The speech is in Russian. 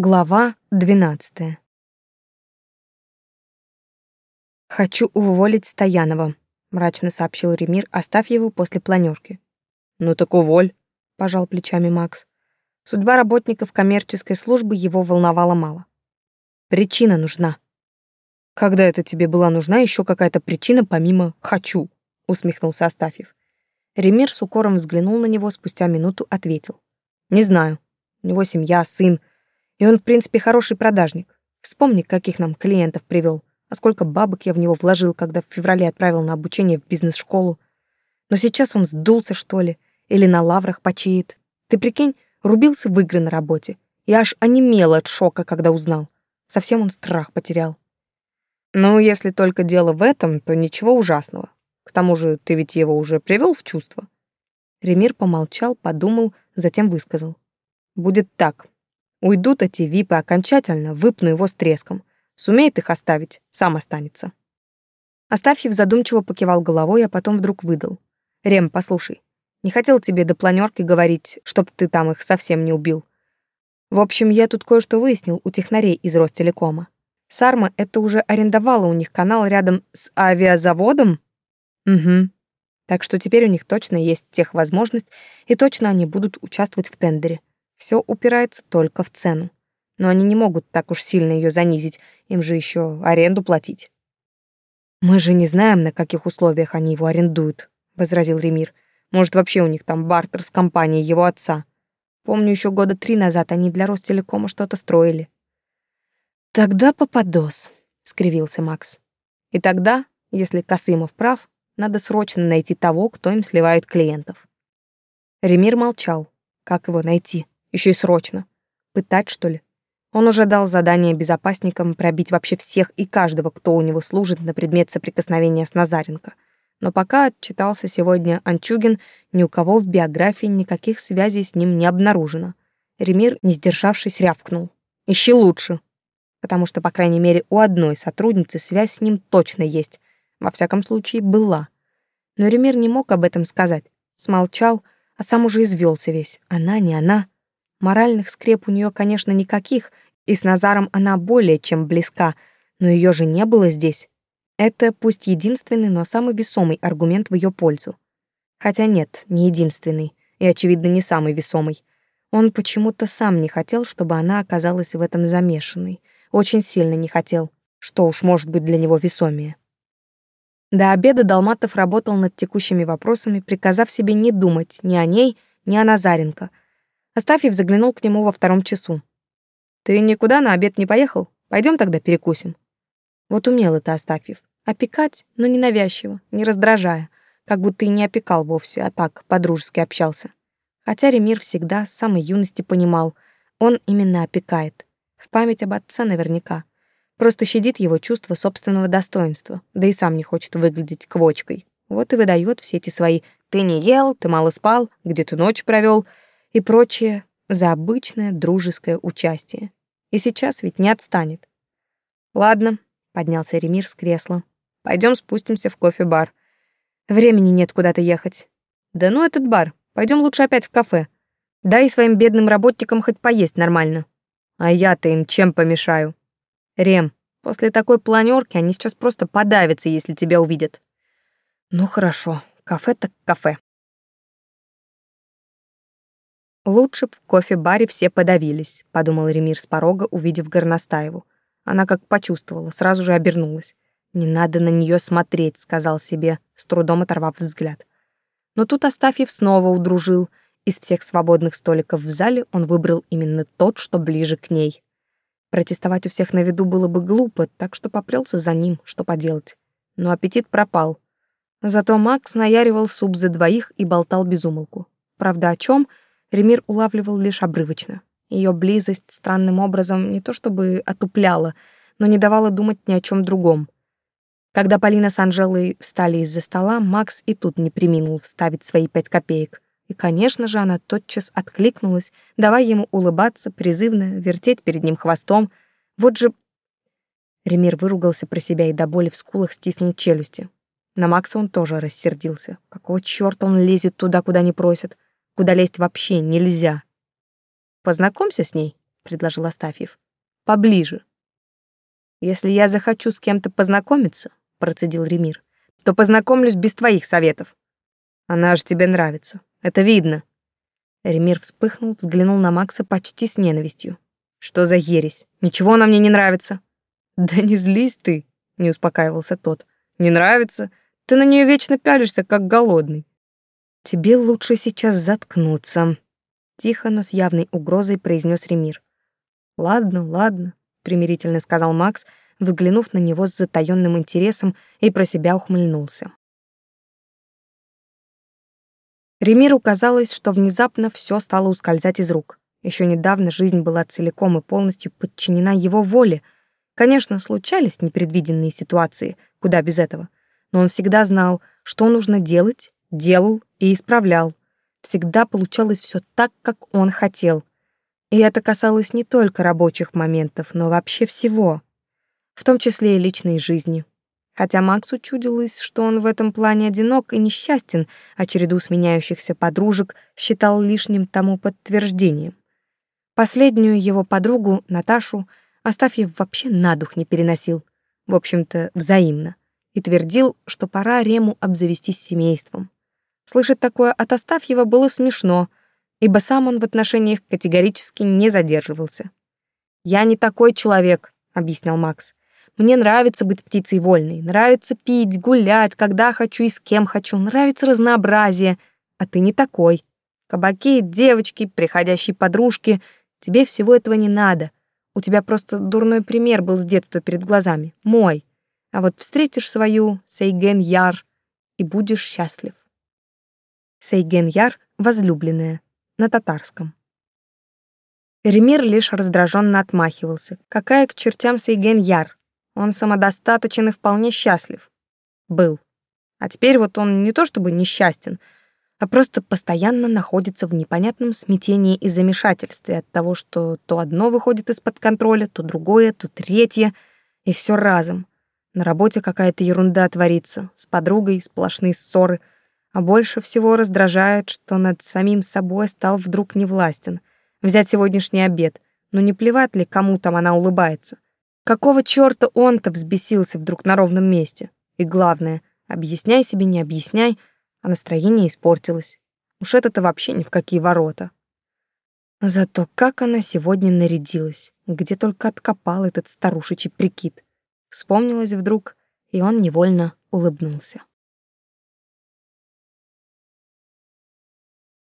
Глава 12. «Хочу уволить Стоянова», — мрачно сообщил Ремир, оставь его после планерки. «Ну так уволь», — пожал плечами Макс. Судьба работников коммерческой службы его волновала мало. «Причина нужна». «Когда это тебе была нужна еще какая-то причина помимо «хочу», — усмехнулся Астафьев. Ремир с укором взглянул на него, спустя минуту ответил. «Не знаю. У него семья, сын, и он, в принципе, хороший продажник. Вспомни, каких нам клиентов привел, а сколько бабок я в него вложил, когда в феврале отправил на обучение в бизнес-школу. Но сейчас он сдулся, что ли, или на лаврах почиет. Ты прикинь, рубился в игры на работе. Я аж онемела от шока, когда узнал. Совсем он страх потерял. Ну, если только дело в этом, то ничего ужасного. К тому же ты ведь его уже привел в чувство. Ремир помолчал, подумал, затем высказал. Будет так. Уйдут эти випы окончательно, выпну его с треском. Сумеет их оставить, сам останется. Астафьев задумчиво покивал головой, а потом вдруг выдал. «Рем, послушай, не хотел тебе до планерки говорить, чтоб ты там их совсем не убил. В общем, я тут кое-что выяснил у технарей из Ростелекома. Сарма это уже арендовала у них канал рядом с авиазаводом? Угу. Так что теперь у них точно есть техвозможность, и точно они будут участвовать в тендере. Все упирается только в цену. Но они не могут так уж сильно ее занизить, им же еще аренду платить. «Мы же не знаем, на каких условиях они его арендуют», — возразил Ремир. «Может, вообще у них там бартер с компанией его отца. Помню, еще года три назад они для Ростелекома что-то строили». «Тогда попадос», — скривился Макс. «И тогда, если Касымов прав, надо срочно найти того, кто им сливает клиентов». Ремир молчал. «Как его найти?» Еще и срочно. Пытать, что ли? Он уже дал задание безопасникам пробить вообще всех и каждого, кто у него служит на предмет соприкосновения с Назаренко. Но пока отчитался сегодня Анчугин, ни у кого в биографии никаких связей с ним не обнаружено. Ремир, не сдержавшись, рявкнул. «Ищи лучше!» Потому что, по крайней мере, у одной сотрудницы связь с ним точно есть. Во всяком случае, была. Но Ремир не мог об этом сказать. Смолчал, а сам уже извелся весь. Она, не она — Моральных скреп у нее, конечно, никаких, и с Назаром она более чем близка, но ее же не было здесь. Это пусть единственный, но самый весомый аргумент в ее пользу. Хотя нет, не единственный, и, очевидно, не самый весомый. Он почему-то сам не хотел, чтобы она оказалась в этом замешанной. Очень сильно не хотел. Что уж может быть для него весомее. До обеда Долматов работал над текущими вопросами, приказав себе не думать ни о ней, ни о Назаренко — Астафьев заглянул к нему во втором часу. «Ты никуда на обед не поехал? Пойдем тогда перекусим». Вот умел это Астафьев. Опекать, но не навязчиво, не раздражая, как будто и не опекал вовсе, а так подружески общался. Хотя Ремир всегда с самой юности понимал, он именно опекает. В память об отце наверняка. Просто щадит его чувство собственного достоинства, да и сам не хочет выглядеть квочкой. Вот и выдает все эти свои «ты не ел», «ты мало спал», «где ты ночь провел», и прочее за обычное дружеское участие. И сейчас ведь не отстанет. Ладно, поднялся Ремир с кресла. Пойдем спустимся в кофе-бар. Времени нет куда-то ехать. Да ну этот бар. Пойдем лучше опять в кафе. Дай своим бедным работникам хоть поесть нормально. А я-то им чем помешаю? Рем, после такой планерки они сейчас просто подавятся, если тебя увидят. Ну хорошо, кафе так кафе. Лучше в кофе-баре все подавились, подумал Ремир с порога, увидев Горностаеву. Она как почувствовала, сразу же обернулась. «Не надо на нее смотреть», — сказал себе, с трудом оторвав взгляд. Но тут Астафьев снова удружил. Из всех свободных столиков в зале он выбрал именно тот, что ближе к ней. Протестовать у всех на виду было бы глупо, так что попрелся за ним, что поделать. Но аппетит пропал. Зато Макс наяривал суп за двоих и болтал без умолку. Правда, о чем? Ремир улавливал лишь обрывочно. Ее близость странным образом не то чтобы отупляла, но не давала думать ни о чем другом. Когда Полина с Анжелой встали из-за стола, Макс и тут не приминул вставить свои пять копеек. И, конечно же, она тотчас откликнулась, давая ему улыбаться, призывно, вертеть перед ним хвостом. Вот же... Ремир выругался про себя и до боли в скулах стиснул челюсти. На Макса он тоже рассердился. Какого чёрта он лезет туда, куда не просят? куда лезть вообще нельзя. Познакомься с ней, предложил Астафьев. Поближе. Если я захочу с кем-то познакомиться, процедил Ремир, то познакомлюсь без твоих советов. Она же тебе нравится. Это видно. Ремир вспыхнул, взглянул на Макса почти с ненавистью. Что за ересь? Ничего она мне не нравится. Да не злись ты, не успокаивался тот. Не нравится? Ты на нее вечно пялишься, как голодный. «Тебе лучше сейчас заткнуться», — тихо, но с явной угрозой произнес Ремир. «Ладно, ладно», — примирительно сказал Макс, взглянув на него с затаённым интересом и про себя ухмыльнулся. Ремиру казалось, что внезапно все стало ускользать из рук. Еще недавно жизнь была целиком и полностью подчинена его воле. Конечно, случались непредвиденные ситуации, куда без этого. Но он всегда знал, что нужно делать, делал и исправлял. Всегда получалось все так, как он хотел. И это касалось не только рабочих моментов, но вообще всего. В том числе и личной жизни. Хотя Максу чудилось, что он в этом плане одинок и несчастен, а череду сменяющихся подружек считал лишним тому подтверждением. Последнюю его подругу, Наташу, Астафьев вообще на дух не переносил. В общем-то, взаимно. И твердил, что пора Рему обзавестись семейством. Слышать такое от Астафьева было смешно, ибо сам он в отношениях категорически не задерживался. «Я не такой человек», — объяснял Макс. «Мне нравится быть птицей вольной, нравится пить, гулять, когда хочу и с кем хочу, нравится разнообразие, а ты не такой. Кабаки, девочки, приходящие подружки — тебе всего этого не надо. У тебя просто дурной пример был с детства перед глазами, мой. А вот встретишь свою Сейген Яр и будешь счастлив. Сейгеняр, «Возлюбленная» на татарском. Ремир лишь раздраженно отмахивался. Какая к чертям Сейгеняр! Он самодостаточен и вполне счастлив. Был. А теперь вот он не то чтобы несчастен, а просто постоянно находится в непонятном смятении и замешательстве от того, что то одно выходит из-под контроля, то другое, то третье, и все разом. На работе какая-то ерунда творится, с подругой сплошные ссоры — а больше всего раздражает, что над самим собой стал вдруг невластен. Взять сегодняшний обед, но ну не плевать ли, кому там она улыбается? Какого чёрта он-то взбесился вдруг на ровном месте? И главное, объясняй себе, не объясняй, а настроение испортилось. Уж это-то вообще ни в какие ворота. Зато как она сегодня нарядилась, где только откопал этот старушечий прикид. Вспомнилось вдруг, и он невольно улыбнулся.